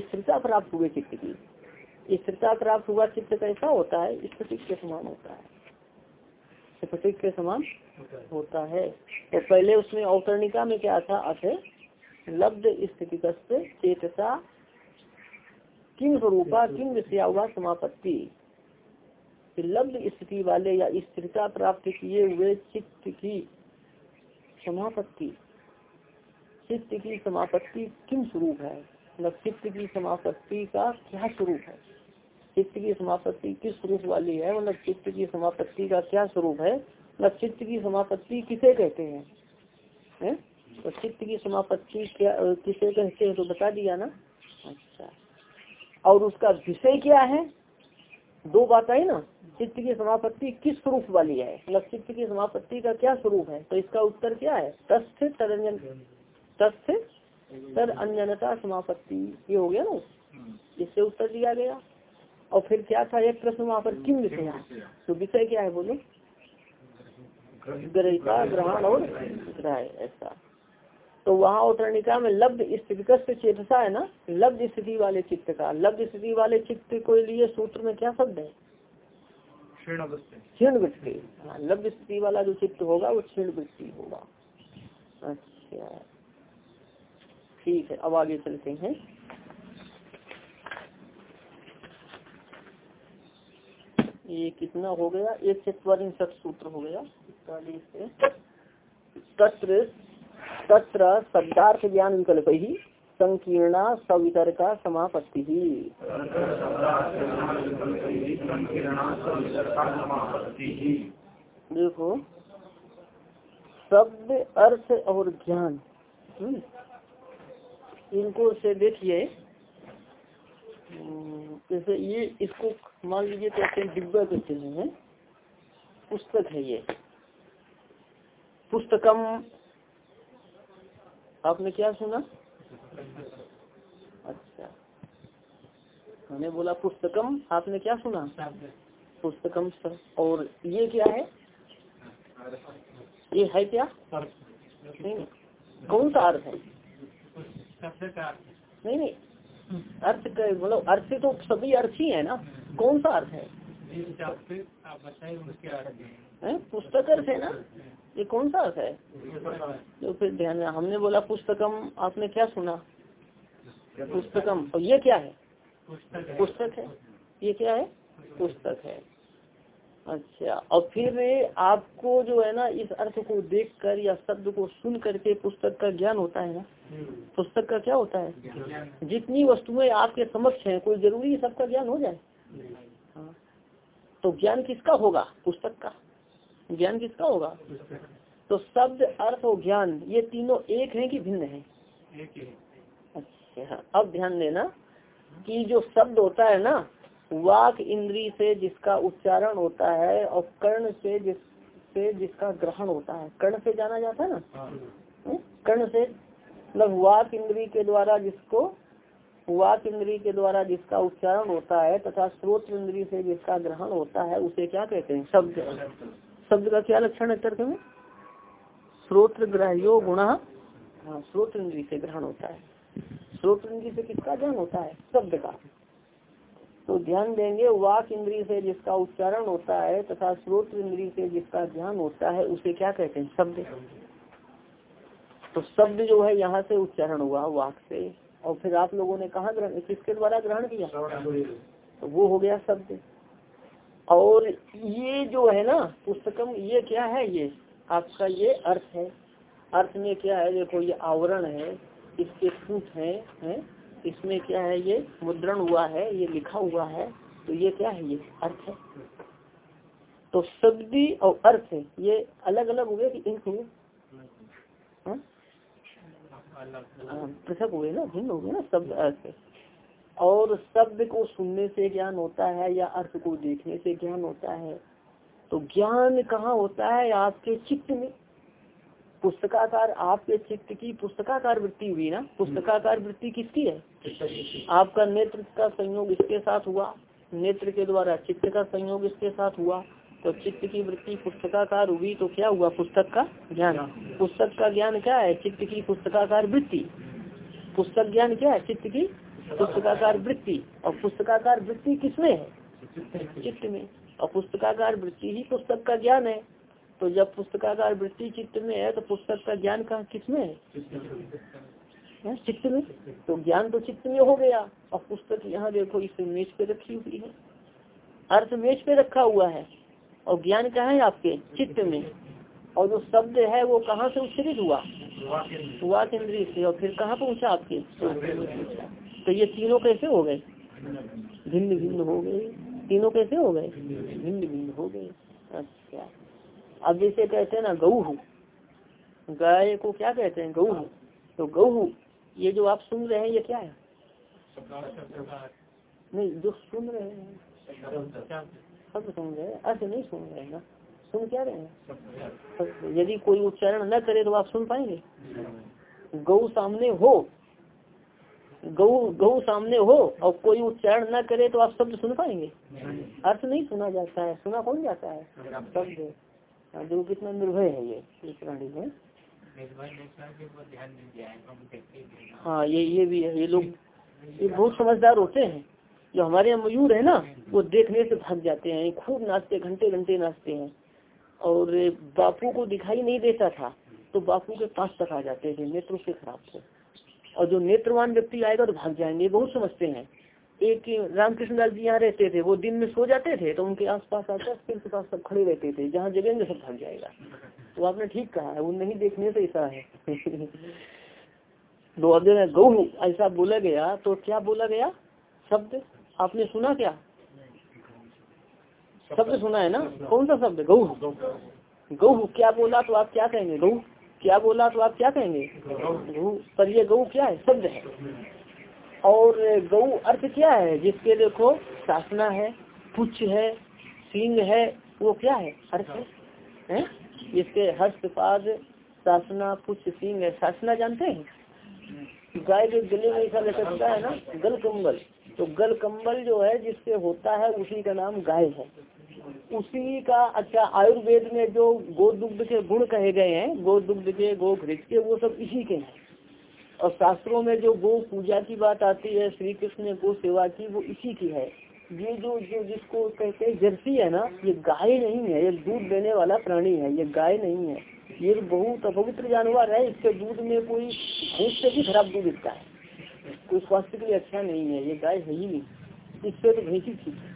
Speaker 1: स्थिरता प्राप्त हुए चित्त की स्थिरता प्राप्त हुआ चित्त कैसा होता है? स्फटिक के समान होता है। स्फटिक के समान होता है। तो पहले उसमें औतरणिका में क्या था? अथ लब्ध स्थिति चेतसा। किम स्वरूपा, किम विषया हुआ समापत्ति? लब्ध स्थिति वाले या स्थिरता प्राप्त किए हुए चित्त की समापत्ति। चित्त की समापत्ति किम स्वरूप है? मतलब चित्त की समापत्ति का क्या स्वरूप है? चित्त की समापत्ति किस स्वरूप वाली है? मतलब चित्त की समापत्ति का क्या स्वरूप है? मतलब चित्त की समापत्ति किसे कहते हैं? है? तो चित्त की समापत्ति क्या किसे कहते हैं? तो बता दिया ना? अच्छा। और उसका विषय क्या है? दो बात आई ना, चित्त की समापत्ति किस स्वरूप वाली है? मतलब चित्त की समापत्ति का क्या स्वरूप है? तो इसका उत्तर क्या है? तस्थ तरंजन तस्थ तर अंजनता समापत्ति, ये हो गया ना? इससे उत्तर दिया गया। और फिर क्या था? एक प्रश्न वहाँ पर किम विषय तो विषय क्या है बोलो? ग्रहिता, ग्रहण और ऐसा। तो वहाँ अवतरणिका में लब्ध स्थिति चेतसा है ना? लब्ध स्थिति वाले चित्त का। लब्ध स्थिति वाले चित्त को लिए सूत्र में क्या शब्द है? क्षीण वृत्ति हाँ लब्ध स्थिति वाला जो चित्त होगा वो क्षीण वृत्ति होगा। अच्छा। ठीक है अब आगे चलते हैं। ये कितना हो गया? एक चतवारिंशत सूत्र हो गया। इकतालीस तत्र तत्र शब्दार्थ ज्ञान विकल्प ही संकीर्णा सवितर का समापत्ति। ही देखो शब्द अर्थ और ज्ञान हम्म, इनको से देखिए हम्म, जैसे ये इसको मान लीजिए कहते हैं दिव्य के चिन्ह है पुस्तक है ये। पुस्तकम आपने क्या सुना? अच्छा। मैंने बोला पुस्तकम आपने क्या सुना? पुस्तकम सर और ये क्या है? ये है क्या? नहीं कौन सा अर्थ है? नहीं नहीं। अर्थ का मतलब अर्थ तो सभी अर्थ ही है ना। कौन सा अर्थ है? पुस्तक अर्थ है ना? ये कौन सा अर्थ है? तो फिर ध्यान हमने बोला पुस्तकम, आपने क्या सुना? पुस्तकम। और ये क्या है? पुस्तक है। ये क्या है? पुस्तक है। अच्छा और फिर आपको जो है ना, इस अर्थ को देखकर या शब्द को सुन करके पुस्तक का ज्ञान होता है ना? पुस्तक का क्या होता है? जितनी वस्तुएँ आपके समक्ष हैं, कोई ज़रूरी सबका ज्ञान हो जाए? हाँ। तो ज्ञान किसका होगा? पुस्तक का। ज्ञान किसका होगा? तो शब्द अर्थ और ज्ञान ये तीनों एक है कि भिन्न है? अच्छा अब ध्यान देना कि जो शब्द होता है ना वाक इंद्री से जिसका उच्चारण होता है और कर्ण से जिस से जिसका ग्रहण होता है कर्ण से जाना जाता है ना? हाँ। कर्ण से मतलब वाक इंद्री के द्वारा जिसको वाक इंद्री के द्वारा जिसका उच्चारण होता है तथा स्रोत इंद्री से जिसका ग्रहण होता है उसे क्या कहते हैं? शब्द। शब्द का क्या लक्षण है तर्क में? स्रोत्र ग्राह्यो गुण। हाँ स्रोत इंद्री से ग्रहण होता है। स्रोत इंद्री से किसका ज्ञान होता है? शब्द का। तो ध्यान देंगे, वाक इंद्री से जिसका उच्चारण होता है तथा स्रोत इंद्री से जिसका ध्यान होता है, उसे क्या कहते हैं? शब्द। तो शब्द जो है, यहाँ से उच्चारण हुआ वाक से। और फिर आप लोगों ने कहा ग्रहण, किसके द्वारा ग्रहण किया? तो वो हो गया शब्द। और ये जो है ना पुस्तकम ये क्या है ये? आपका ये अर्थ है। अर्थ में क्या है? देखो ये आवरण है इसके सूट है, है? इसमें क्या है ये? मुद्रण हुआ है ये लिखा हुआ है। तो ये क्या है? ये अर्थ है। तो शब्दी और अर्थ ये अलग अलग हुए कि एक हुए? हाँ? हाँ, पृथक हुए ना भिन्न हुए ना शब्द अर्थ। और शब्द को सुनने से ज्ञान होता है या अर्थ को देखने से ज्ञान होता है? तो ज्ञान कहाँ होता है? आपके चित्त में। पुस्तकाकार, आपके चित्त की पुस्तकाकार वृत्ति हुई ना? पुस्तकाकार वृत्ति किसकी है? आपका नेत्र का संयोग इसके साथ हुआ। नेत्र के द्वारा चित्त का संयोग इसके साथ हुआ। तो चित्त की वृत्ति पुस्तकाकार हुई तो क्या हुआ? पुस्तक का ज्ञान। पुस्तक का ज्ञान क्या है? चित्त की पुस्तकाकार वृत्ति। पुस्तक ज्ञान क्या है? चित्त की पुस्तकाकार वृत्ति। और पुस्तकाकार वृत्ति किसमें है? चित्त में। और पुस्तकाकार वृत्ति ही पुस्तक का ज्ञान है। तो जब पुस्तकाकार वृत्ति चित्त में है तो पुस्तक का ज्ञान कहा किसमें है? चित्त में। तो ज्ञान तो चित्त में हो गया। और पुस्तक यहाँ देखो इस मेज पे रखी हुई है। अर्थ मेज पे रखा हुआ है। और ज्ञान कहा है आपके? चित्त में। और जो शब्द है वो कहाँ से उच्चरित हुआ? इंद्रिय से। और फिर कहाँ पहुँचा आपके? तो ये तीनों कैसे हो गए? भिन्न भिन्न हो गए। तीनों कैसे हो गए? भिन्न भिन्न हो गए। अच्छा। अब जैसे कहते हैं ना गऊ। गाय को क्या कहते हैं? गऊ। तो गऊ ये जो आप सुन रहे हैं ये क्या है? नहीं जो सुन रहे हैं। सब सुन रहे हैं। अर्थ नहीं सुन रहे हैं ना। सुन क्या रहे हैं? यदि कोई उच्चारण न करे तो आप सुन पाएँगे? गौ सामने हो गौ गौ सामने हो और कोई उच्चारण न करे तो आप शब्द सुन पाएँगे। अर्थ नहीं सुना जाता है। सुना कौन जाता है? शब्द। जो कितना निर्भय है ये इस प्राणी में हाँ ये ये भी है। ये लोग ये बहुत समझदार होते हैं। जो हमारे यहाँ मयूर है ना वो देखने से भाग जाते हैं। खूब नाचते घंटे घंटे नाचते हैं। और बापू को दिखाई नहीं देता था तो बापू के पास तक आ जाते थे नेत्र से खराब थे। और जो नेत्रवान व्यक्ति आएगा तो भाग जाएँगे। बहुत समझते हैं। एक रामकृष्ण दास जी यहाँ रहते थे, वो दिन में सो जाते थे तो उनके आसपास आकर फिर के पास सब खड़े रहते थे, जहाँ जगेंगे सब भाग जाएगा। तो आपने ठीक कहा है, वो नहीं देखने से ऐसा है। तो अब गौ, ऐसा बोला गया तो क्या बोला गया? शब्द? आपने सुना क्या? शब्द सुना है ना? कौन सा शब्द? गौ। गौ। क्या बोला तो आप क्या कहेंगे? गौ। क्या बोला तो आप क्या कहेंगे? गौ पर ये गौ क्या है? शब्द है। और गौ अर्थ क्या है? जिसके देखो शासना है, पुच्छ है, सिंह है, वो क्या है? अर्थ है। जिसके हस्तपाद शासना पुच्छ, सिंह है। शासना जानते हैं? गाय के गले में ऐसा लटकता है ना गल कम्बल तो गल कंबल जो है, जिससे होता है, उसी का नाम गाय है। उसी का अच्छा आयुर्वेद में जो गो दुग्ध के गुण कहे गए हैं गो दुग्ध के गो घृत के, वो सब इसी के हैं। और शास्त्रों में जो गो पूजा की बात आती है श्री कृष्ण ने गो सेवा की, वो इसी की है। ये जो जो जिसको कहते हैं जर्सी है ना, ये गाय नहीं है, ये दूध देने वाला प्राणी है, ये गाय नहीं है। ये बहुत अपवित्र जानवर है, इसके दूध में कोई भैंस से भी खराब दूध दिखता है। कोई स्वास्थ्य के लिए अच्छा नहीं है, ये गाय है ही नहीं। इससे तो भैंसी ठीक है।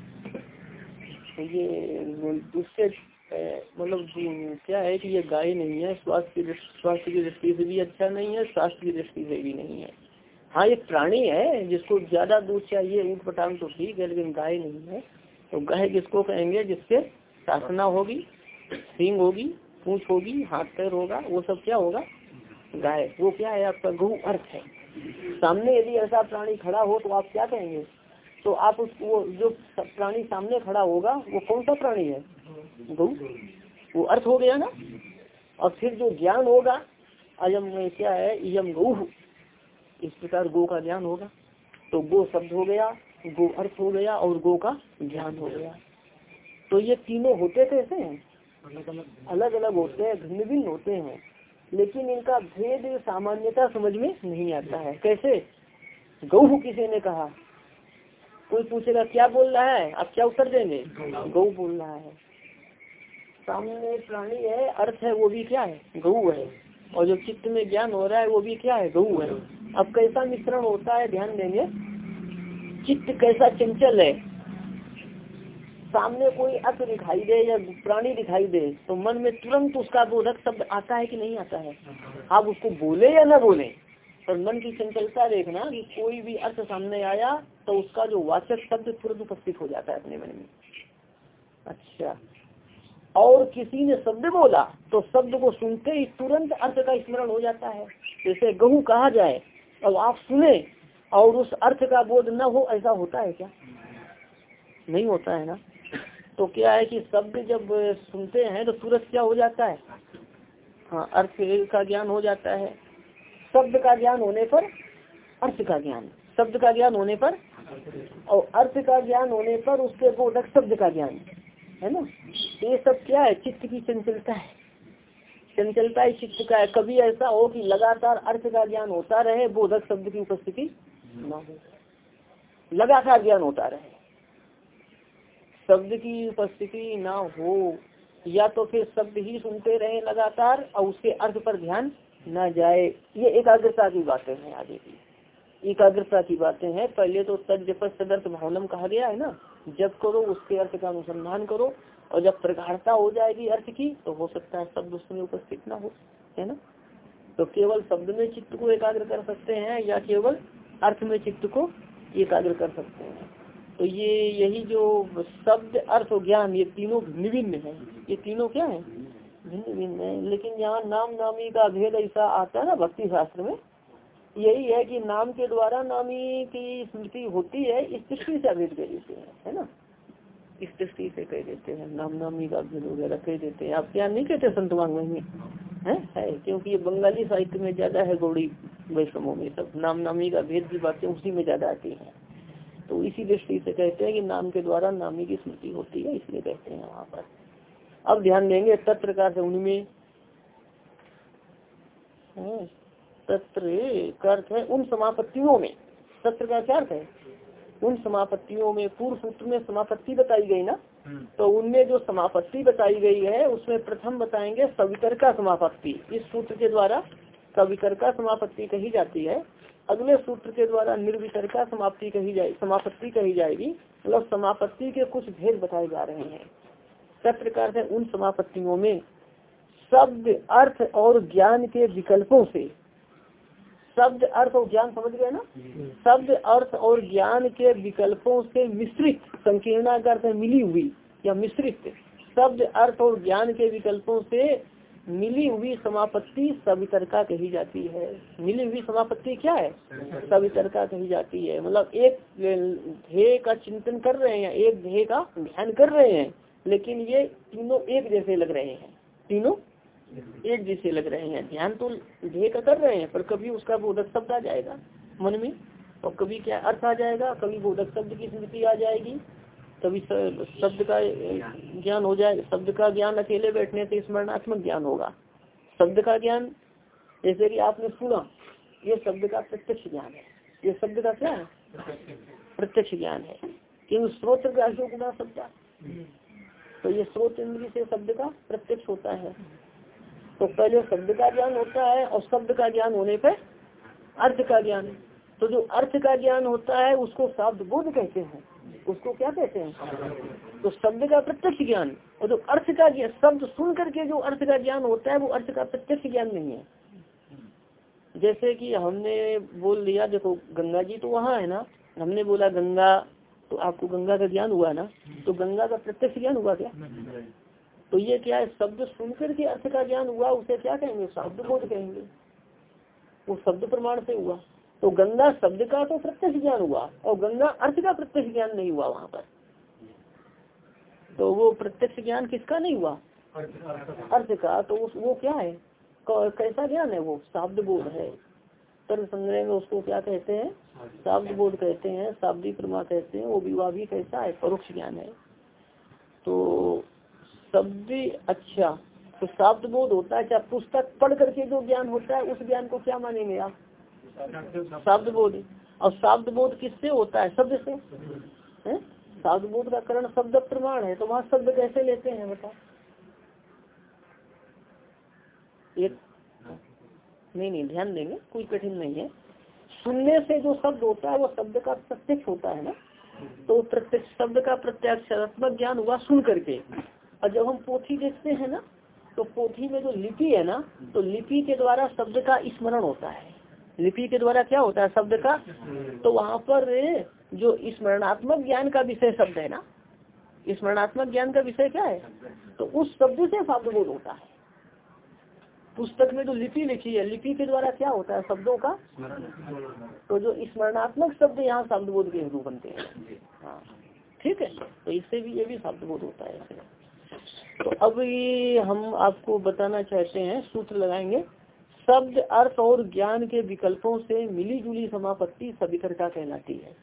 Speaker 1: ये, उससे मतलब क्या है कि ये गाय नहीं है, स्वास्थ्य की स्वास्थ्य की दृष्टि से भी अच्छा नहीं है, स्वास्थ्य की दृष्टि से भी नहीं है। हाँ ये प्राणी है, जिसको ज़्यादा दूध चाहिए, ऊट पटांग तो ठीक है, लेकिन गाय नहीं है। तो गाय किसको कहेंगे, जिससे शासना होगी, सिंग होगी, पूछ होगी, हाथ पैर होगा, वो सब क्या होगा? गाय। वो क्या है आपका? गहू अर्थ है। सामने यदि ऐसा प्राणी खड़ा हो तो आप क्या कहेंगे? तो आप उस, वो जो प्राणी सामने खड़ा होगा, वो कौन सा प्राणी है? गौ वो अर्थ हो गया ना? और फिर जो ज्ञान होगा, अयम क्या है? यम गौ इस प्रकार गो का ज्ञान होगा। तो गो शब्द हो गया, गो अर्थ हो गया और गो का ज्ञान हो गया। तो ये तीनों होते कैसे हैं? अलग अलग होते हैं भिन्न भिन्न होते हैं। लेकिन इनका भेद सामान्यता समझ में नहीं आता है। कैसे? गौ किसी ने कहा। कोई पूछेगा, क्या बोल रहा है? आप क्या उत्तर देंगे? गौ बोल रहा है। सामने प्राणी है, अर्थ है, वो भी क्या है? गऊ है। और जो चित्त में ज्ञान हो रहा है, वो भी क्या है? गऊ है। अब कैसा मिश्रण होता है, ध्यान देंगे। चित्त कैसा चंचल है? सामने कोई अर्थ दिखाई दे या प्राणी दिखाई दे तो मन में तुरंत उसका बोधक शब्द आता है कि नहीं आता है? आप उसको बोले या ना बोले? पर मन की चंचलता देखना कि कोई भी अर्थ सामने आया तो उसका जो वाचक शब्द तुरंत उपस्थित हो जाता है अपने मन में। अच्छा। और किसी ने शब्द बोला तो शब्द को सुनते ही तुरंत अर्थ का स्मरण हो जाता है। जैसे गहू कहा जाए, अब आप सुने और उस अर्थ का बोध न हो, ऐसा होता है क्या? नहीं होता है ना? तो क्या है कि शब्द जब सुनते हैं तो तुरंत क्या हो जाता है? हाँ अर्थ का ज्ञान हो जाता है। शब्द का ज्ञान होने पर अर्थ का ज्ञान। शब्द का ज्ञान होने पर और अर्थ का ज्ञान होने पर उसके बोधक शब्द का ज्ञान। है ना? ये सब क्या है? चित्त की चंचलता है। चंचलता ही चित्त का है। कभी ऐसा हो कि लगातार अर्थ का ज्ञान होता रहे, बोधक शब्द की उपस्थिति न हो। लगातार ज्ञान होता रहे। शब्द की उपस्थिति ना हो। या तो फिर शब्द ही सुनते रहे लगातार और उसके अर्थ पर ध्यान न जाए, ये एकाग्रता की बातें हैं आगे की। एकाग्रता की बातें हैं, पहले तो तजप सदर्थ भावनम कहा गया है ना, जब करो उसके अर्थ का अनुसंधान करो, और जब प्रगाढ़ता हो जाएगी अर्थ की तो हो सकता है शब्द उसमें उपस्थित ना हो, है ना? तो केवल शब्द में चित्त को एकाग्र कर सकते हैं, या केवल अर्थ में चित्त को एकाग्र कर सकते हैं। तो ये यही जो शब्द, अर्थ और ज्ञान, ये तीनों भिन्न है। ये तीनों क्या है? भिन्न भिन्न है। लेकिन यहाँ नाम नामी का भेद ऐसा आता है ना भक्ति शास्त्र में? यही है कि नाम के द्वारा नामी की स्मृति होती है, इस दृष्टि से अभेद कह देते हैं, है ना? इस दृष्टि से कह देते हैं, नाम नामी का भेद वगैरह कह देते हैं। आप क्या नहीं कहते संत में है? है, क्योंकि ये बंगाली साहित्य में ज़्यादा है गौड़ी वैष्णवों में। सब नाम नामी का भेद की बातें उसी में ज़्यादा आती है। तो इसी दृष्टि से कहते हैं कि नाम के द्वारा नामी की स्मृति होती है, इसलिए कहते हैं वहाँ पर। अब ध्यान देंगे तत्र का से उनमें। तत्र का अर्थ है उन समापत्तियों में। तत्र का क्या अर्थ है। उन समापत्तियों में पूर्व सूत्र में समापत्ति बताई गई ना? हम्म। तो उनमें जो समापत्ति बताई गई है उसमें प्रथम बताएँगे सवितर का समापत्ति। इस सूत्र के द्वारा सवितर का समापत्ति कही जाती है। अगले सूत्र के द्वारा निर्वितर का समाप्ति कही जाए समापत्ति कही जाएगी। मतलब समापत्ति के कुछ भेद बताए जा रहे हैं। प्रकार से उन समापत्तियों में शब्द अर्थ और ज्ञान के विकल्पों से। शब्द अर्थ और ज्ञान समझ गए ना? शब्द अर्थ और ज्ञान के विकल्पों से मिश्रित संकीर्णा अर्थ मिली हुई या मिश्रित शब्द अर्थ और ज्ञान के विकल्पों से मिली हुई समापत्ति सवितरका कही जाती है। मिली हुई समापत्ति क्या है? सवितरका कही जाती है। मतलब एक ध्येय का चिंतन कर रहे हैं एक ध्येय का ध्यान कर रहे हैं। लेकिन ये तीनों एक जैसे लग रहे हैं। तीनों एक जैसे लग रहे हैं। ध्यान तो ध्येय का कर रहे हैं, पर कभी उसका बोधक शब्द आ जाएगा मन में, और कभी क्या अर्थ आ जाएगा, कभी बोधक शब्द की स्मृति आ जाएगी कभी शब्द का, ज्ञान हो जाए, शब्द का ज्ञान अकेले बैठने से स्मरणात्मक ज्ञान होगा। शब्द का ज्ञान, जैसे कि आपने सुना, ये शब्द का प्रत्यक्ष ज्ञान है। ये शब्द का क्या प्रत्यक्ष ज्ञान है। क्योंकि स्रोत गुना शब्द तो ये स्रोत इंद्री से शब्द का प्रत्यक्ष होता है। तो पहले शब्द का ज्ञान होता है और शब्द का ज्ञान होने पर अर्थ का ज्ञान तो जो अर्थ का ज्ञान होता है, उसको शब्द बोध कहते हैं। उसको क्या कहते हैं? तो शब्द का प्रत्यक्ष ज्ञान। और जो अर्थ का ज्ञान, शब्द सुन करके जो अर्थ का ज्ञान होता है, वो अर्थ का प्रत्यक्ष ज्ञान नहीं है। जैसे कि हमने बोल दिया देखो गंगा जी तो वहाँ है ना? हमने बोला, गंगा तो आपको गंगा का ज्ञान हुआ ना तो गंगा का प्रत्यक्ष ज्ञान हुआ क्या? तो ये क्या है शब्द सुनकर के अर्थ का ज्ञान हुआ उसे क्या कहेंगे? शब्द बोध कहेंगे। वो शब्द प्रमाण से हुआ। तो गंगा शब्द का तो प्रत्यक्ष ज्ञान हुआ और गंगा अर्थ का प्रत्यक्ष ज्ञान नहीं हुआ वहाँ पर। तो वो प्रत्यक्ष ज्ञान किसका नहीं हुआ? अर्थ का। तो वो क्या है? कैसा ज्ञान है वो? शाब्द बोध है। तर्क संग्रह में उसको क्या कहते हैं? शाब्द बोध कहते हैं शाब्दी प्रमा कहते हैं वो विवाह भी कैसा है? परोक्ष ज्ञान है। तो शब्द अच्छा तो शाब्द बोध होता है क्या पुस्तक पढ़ करके जो ज्ञान होता है उस ज्ञान को क्या मानेंगे आप? शाब्द बोध। और शाब्द बोध किससे होता है? शब्द से? शाब्द बोध का करण शब्द प्रमाण है तो वहाँ शब्द कैसे लेते हैं बता एक नहीं नहीं, ध्यान देंगे, कोई कठिन नहीं है। सुनने से जो शब्द होता है, वो शब्द का प्रत्यक्ष होता है ना? तो प्रत्यक्ष शब्द का प्रत्यक्षात्मक ज्ञान हुआ सुन करके। और जब हम पोथी देखते हैं ना तो पोथी में जो लिपि है ना तो लिपि के द्वारा शब्द का स्मरण होता है। लिपि के द्वारा क्या होता है शब्द का? तो वहाँ पर जो स्मरणात्मक ज्ञान का विषय शब्द है ना, स्मरणात्मक ज्ञान का विषय क्या है? तो उस शब्द से शब्द बोध होता है। पुस्तक में जो लिपि लिखी है। लिपि के द्वारा क्या होता है? शब्दों का तो जो स्मरणात्मक शब्द यहाँ शब्द बोध के रूप बनते हैं। हाँ। ठीक है? तो इससे भी ये भी शब्द बोध होता है तो अब ये हम आपको बताना चाहते हैं, सूत्र लगाएँगे। शब्द, अर्थ और ज्ञान के विकल्पों से मिली जुली समापत्ति सवितरका कहलाती है।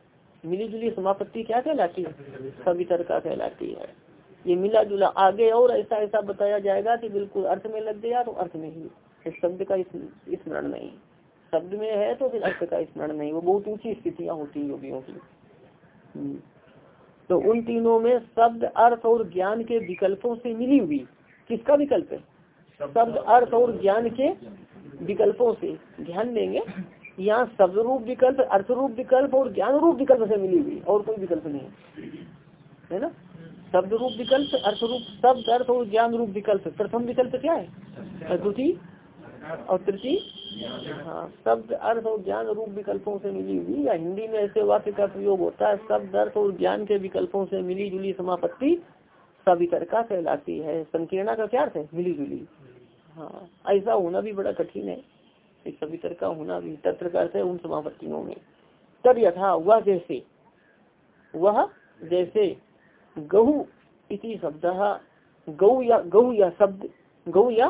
Speaker 1: मिली जुली समापत्ति क्या कहलाती है? सवितरका कहलाती है। ये मिला जुला आगे और ऐसा ऐसा बताया जाएगा कि बिल्कुल अर्थ में लग गया तो अर्थ में ही। शब्द का स्मरण नहीं। शब्द में है तो फिर अर्थ का स्मरण नहीं। वो बहुत ऊँची स्थितियाँ होती है योगियों की। हम्म। तो उन तीनों में शब्द, अर्थ और ज्ञान के विकल्पों से मिली हुई। किसका विकल्प है? शब्द, अर्थ और ज्ञान के विकल्पों से। ध्यान देंगे। यहाँ शब्द रूप विकल्प अर्थ रूप विकल्प और ज्ञान रूप विकल्प से मिली हुई। और कोई विकल्प नहीं है ना? शब्द रूप विकल्प अर्थ रूप शब्द, अर्थ और ज्ञान रूप विकल्प। प्रथम विकल्प क्या है? द्वितीय? और तृतीय? हाँ शब्द, अर्थ और ज्ञान रूप विकल्पों से मिली हुई, या हिंदी में ऐसे वाक्य का प्रयोग होता है, शब्द, अर्थ और ज्ञान के विकल्पों से मिली जुली समापत्ति सवितरका कहलाती है। संकीर्णा का क्या अर्थ है? मिली जुली। हाँ ऐसा होना भी बड़ा कठिन है। सवितरका होना भी तत्र का अर्थ है उन समापत्तियों में। तब यथा, वह जैसे। वह जैसे। गहु इति शब्द। गौ या गौ या शब्द गौ या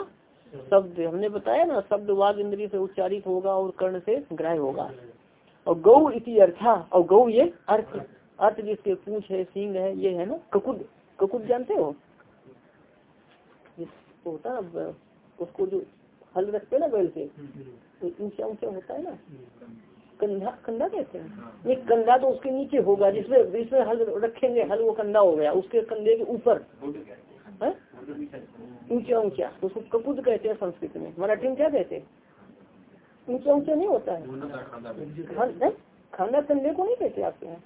Speaker 1: शब्द। हमने बताया ना शब्द वाद इंद्रिय से उच्चारित होगा और कर्ण से ग्राह्य होगा। और गौ इति अर्था और गौ ये अर्थ। अर्थ जिसके पूछ है सिंह है ये है ना ककुद। ककुद जानते हो? होता है उसको जो हल रखते ना बैल से तो ऊँचा ऊँचा होता है ना। कंधा कंधा कहते हैं? ये कंधा तो उसके नीचे होगा, जिसमें जिसमें हल रखेंगे, हल वो कंधा हो गया, उसके कंधे के ऊपर। ऊँचा ऊँचा, उसको कपूत कहते हैं संस्कृत में। मराठी में क्या कहते हैं? ऊँचा ऊँचा नहीं होता है। खाना कंधे को नहीं कहते आपके यहाँ?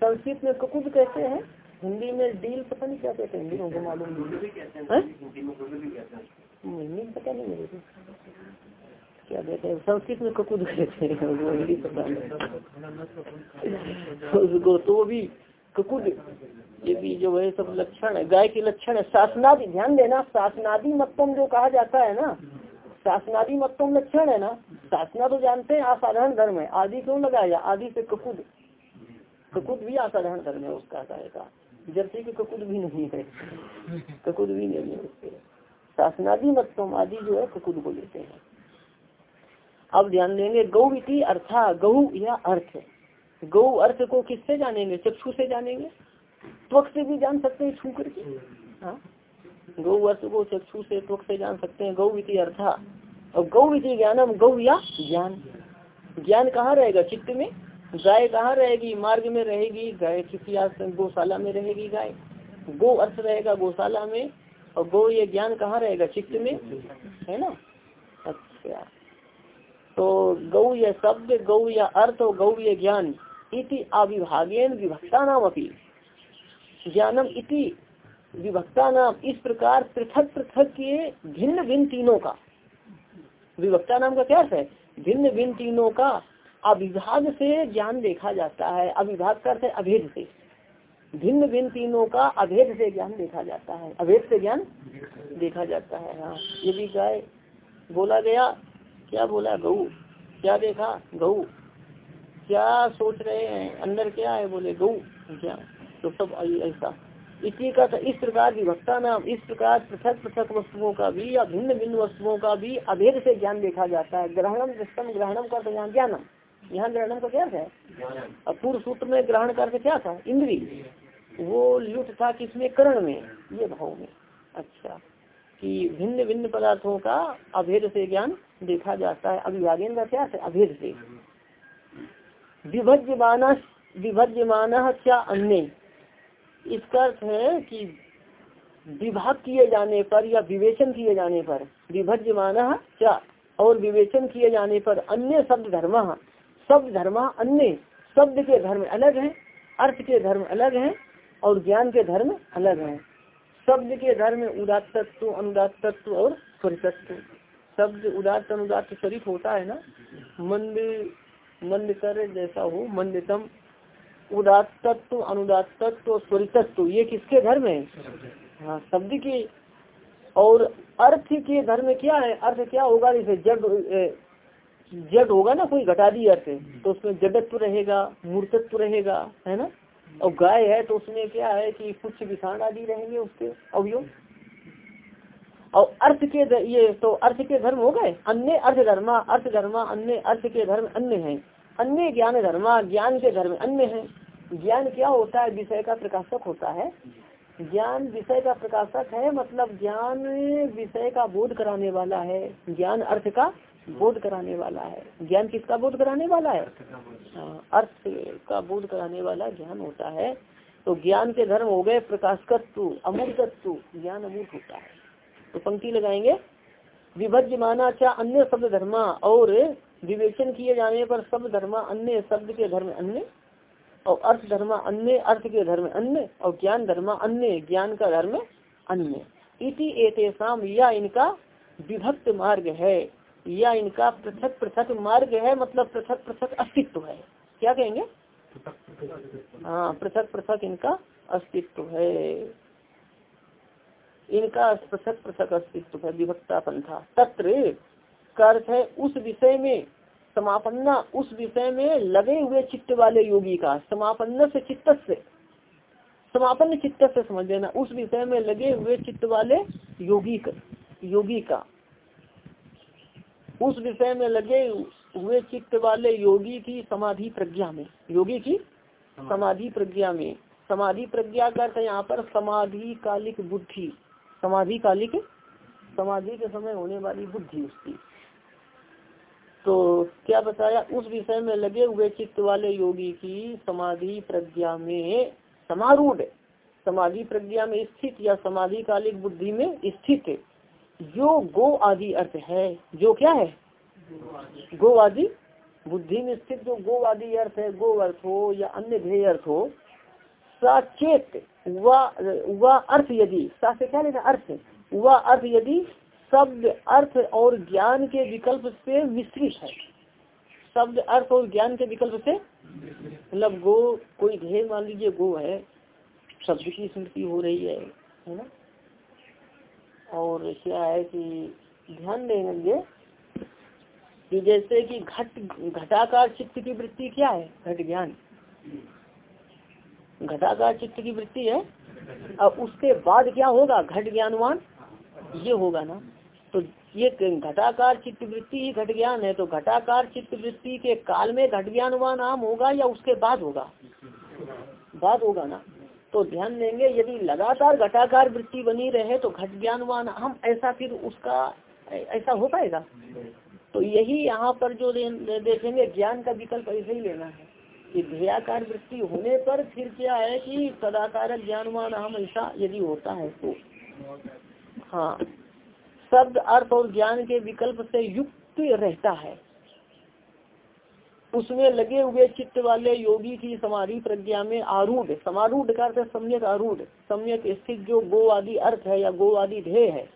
Speaker 1: संस्कृत में ककुद कहते हैं? हिंदी में डील पता नहीं क्या कहते हैं? हिंदी को मालूम नहीं पता नहीं मेरे को। क्या कहते हैं? संस्कृत में ककुद कहते हैं, वो हिंदी पता। उसको तो भी ककुद ये भी जो है, सब लक्षण है। गाय के लक्षण है। शासनादि, ध्यान देना, शासनादि मतम जो कहा जाता है ना, शासनादि मतम लक्षण है ना, शासना तो जानते हैं, असाधारण धर्म है। आदि क्यों लगाया? आदि से ककुद ककुद भी असाधारण धर्म है उसका का। जबकि ककुद भी नहीं है। ककुद भी नहीं है उसके। शासनादि मतम आदि जो है कुकुद को लेते हैं। अब ध्यान देंगे, गौ इति अर्था, गौ या अर्थ। गौ अर्थ को किससे जानेंगे? चक्षु से जानेंगे? त्वक से भी जान सकते हैं छू करके? हाँ? गौ अर्थ को चक्षु से, त्वक से जान सकते हैं। गौ इति अर्था। और गौ इति ज्ञानम, गौ या ज्ञान। ज्ञान कहाँ रहेगा? चित्त में? गाय कहाँ रहेगी? मार्ग में रहेगी। गाय किसी गौशाला में रहेगी गाय। गो अर्थ रहेगा गौशाला में। और गो ये ज्ञान कहाँ रहेगा? चित्त में? है ना? अच्छा। तो गौ ये शब्द, गौ या अर्थ और गौ ये ज्ञान, इति अविभागेन विभक्ता नाम अपनी ज्ञानम इति विभक्ता नाम इस प्रकार पृथक पृथक के भिन्न भिन्न तीनों का। विभक्ता नाम का क्या है? भिन्न भिन्न तीनों का अविभाग से ज्ञान देखा जाता है। अविभाग का अर्थ अभेद से। भिन्न भिन्न तीनों का अभेद से ज्ञान देखा जाता है। अभेद से ज्ञान देखा जाता है हाँ। ये भी गाय बोला गया क्या बोला? गऊ। क्या देखा? गऊ। क्या सोच रहे हैं? अंदर क्या है? बोले गऊ। क्या? तो सब ऐसा। इसी का इस प्रकार विभक्ता नाम इस प्रकार पृथक पृथक वस्तुओं का भी या भिन्न भिन्न वस्तुओं का भी अभेद से ज्ञान देखा जाता है। ग्रहणम दृष्टम ग्रहणम का तो ज्ञानम। यहाँ ग्रहणम का क्या है? अब पूर्व सूत्र में ग्रहण करके क्या था? इंद्री वो लुट था किसमें? करण में। ये भाव में। अच्छा। कि भिन्न भिन्न पदार्थों का अभेद से ज्ञान देखा जाता है। अभिभागन का क्या है अभेद से। विभज्यमान विभज्यमान क्या अन्य? इसका अर्थ है कि विभाग किए जाने पर या विवेचन किए जाने पर विभज्यमान क्या? और विवेचन किए जाने पर अन्य शब्द धर्म। शब्द धर्म अन्य। शब्द के धर्म अलग है, अर्थ के धर्म अलग हैं और ज्ञान के धर्म अलग हैं। शब्द के धर्म उदात तत्व अनुदात तत्व और स्वरितत्व। शब्द उदात अनुदात स्वरित होता है ना? मंद मंद कर जैसा हो, मंदतम। उदात तत्व अनुदात तत्व स्वरितत्व, ये किसके धर्म है? हाँ शब्द की। और अर्थ के धर्म क्या है? अर्थ क्या होगा? जैसे जड जड होगा ना, कोई घटादी अर्थ तो उसमें जडत्व रहेगा, मूर्तत्व रहेगा, है ना? और गाय है तो उसमें क्या है कि कुछ विषाण आदि रहेंगे उसके अवयव और अर्थ के ये तो अर्थ के धर्म हो गए? अन्य अर्थ धर्मा अर्थ धर्मा, अन्य अर्थ के धर्म अन्य है। अन्य ज्ञान धर्मा, ज्ञान के धर्म अन्य है। ज्ञान क्या होता है? विषय का प्रकाशक होता है। ज्ञान विषय का प्रकाशक है मतलब ज्ञान विषय का बोध कराने वाला है। ज्ञान अर्थ का बोध कराने वाला है। ज्ञान किसका बोध कराने वाला है? हाँ, अर्थ का बोध कराने वाला ज्ञान होता है। तो ज्ञान के धर्म हो गए प्रकाशकत्व अमूर्तत्व ज्ञान अमूर्त होता है। तो पंक्ति लगाएँगे। विभज्य माना क्या अन्य शब्द धर्मा और विवेचन किए जाने पर शब्द धर्मा अन्य शब्द के धर्म अन्य और अर्थ धर्म अन्य अर्थ के धर्म अन्य और ज्ञान धर्म अन्य ज्ञान का धर्म अन्य। इति एतेषाम या इनका विभक्त मार्ग है। या इनका पृथक पृथक मार्ग है मतलब पृथक पृथक अस्तित्व है। क्या कहेंगे? हाँ पृथक पृथक इनका अस्तित्व है। इनका पृथक पृथक अस्तित्व है, विभक्ता पंथा। तत्र अर्थ है, उस विषय में समापन्ना, उस विषय में लगे हुए चित्त वाले योगी का, समापन्न से चित्त से समापन्न चित्त से समझ लेना, उस विषय में लगे हुए चित्त वाले योगी का योगी का। उस विषय में लगे हुए चित्त वाले योगी की समाधि प्रज्ञा में। योगी की समाधि। प्रज्ञा में। समाधि प्रज्ञा करते यहाँ पर समाधि कालिक बुद्धि। समाधि कालिक समाधि के समय होने वाली बुद्धि उसकी। तो क्या बताया? उस विषय में लगे हुए चित्त वाले योगी की समाधि प्रज्ञा में समारूढ़। समाधि प्रज्ञा में स्थित या समाधि कालिक बुद्धि में स्थित जो गो आदि अर्थ है, जो क्या है? गो आदि? बुद्धि में स्थित जो गो आदि अर्थ है, गो अर्थ हो या अन्य ध्येय अर्थ हो, सचेत वह अर्थ यदि सा से क्या लेना अर्थ। वह अर्थ यदि शब्द अर्थ और ज्ञान के विकल्प से मिश्रित है। शब्द अर्थ और ज्ञान के विकल्प से मतलब गो, कोई ध्येय मान लीजिए गो है, शब्द की स्मृति हो रही है है ना? और क्या है कि ध्यान देंगे कि जैसे कि घट, घटाकार चित्त की वृत्ति क्या है? घट ज्ञान। घटाकार चित्त की वृत्ति है। अब उसके बाद क्या होगा? घट ज्ञानवान? ये होगा ना। तो ये घटाकार चित्त वृत्ति ही घट ज्ञान है। तो घटाकार चित्त वृत्ति के काल में घट ज्ञानवान आम होगा या उसके बाद होगा? बाद होगा ना। तो ध्यान देंगे, यदि लगातार घटाकार वृत्ति बनी रहे तो घट ज्ञानवान, हम ऐसा फिर उसका ऐसा हो पाएगा? तो यही यहाँ पर जो देखेंगे, ज्ञान का विकल्प ऐसे ही लेना है कि ध्ययाकार वृत्ति होने पर फिर क्या है कि सदाकार ज्ञानवान, हम ऐसा यदि होता है तो। हाँ शब्द, अर्थ और ज्ञान के विकल्प से युक्त रहता है। उसमें लगे हुए चित्त वाले योगी की समाधि प्रज्ञा में आरूढ़। समारूढ़ का सम्यक आरूढ़। सम्यक स्थित जो गो आदि अर्थ है या गो आदि ध्येय है,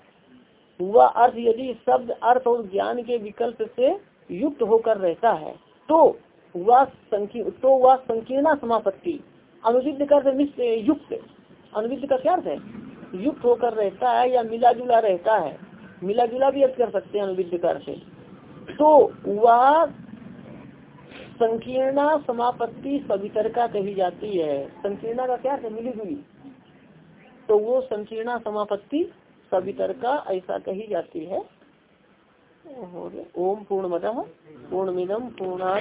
Speaker 1: वह अर्थ यदि शब्द, अर्थ और ज्ञान के विकल्प से युक्त होकर रहता है तो वह तो वह संकीर्णा समापत्ति अनुविध कर युक्त। अनुविध का क्या अर्थ है? युक्त होकर रहता है या मिला जुला रहता है। मिला जुला भी अर्थ कर सकते हैं अनुविध कर तो वह संकीर्णा समापत्ति सवितरका कही जाती है। संकीर्णा का क्या है? मिली हुई तो वो संकीर्णा समापत्ति सवितरका ऐसा कही जाती है। ओम पूर्ण मत पूर्ण मिनम पूर्णा